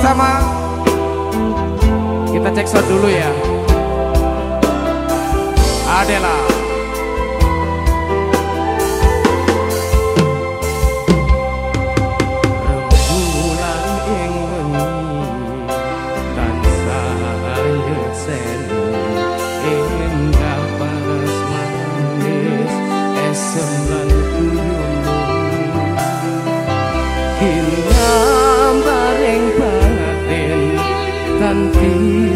Sama kita cek sound dulu ya. Adela.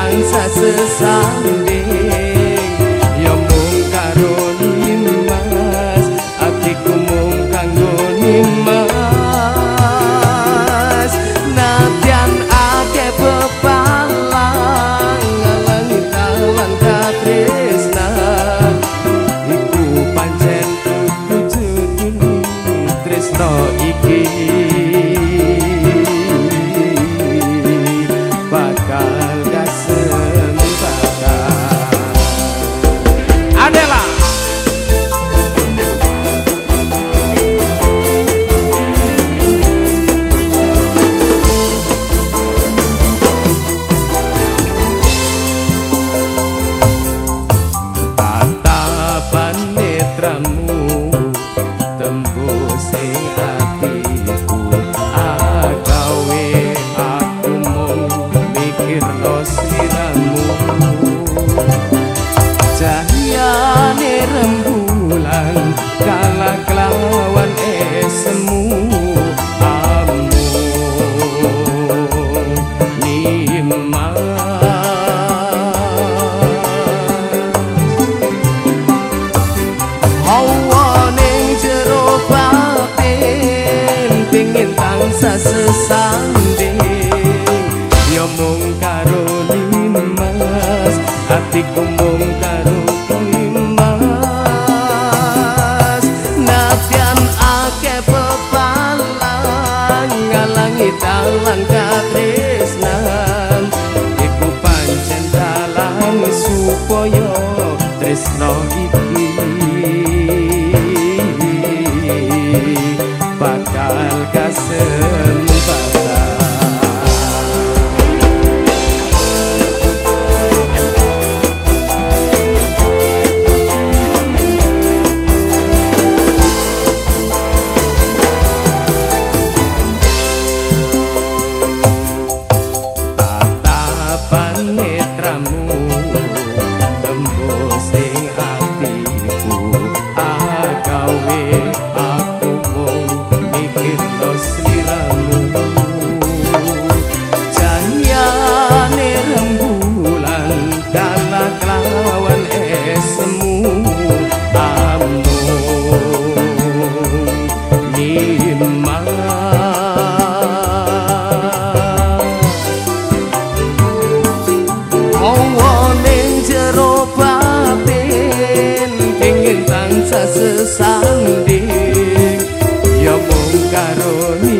dansa sesama encontramos. supaya tresno iki sira lulu i don't know Carolina.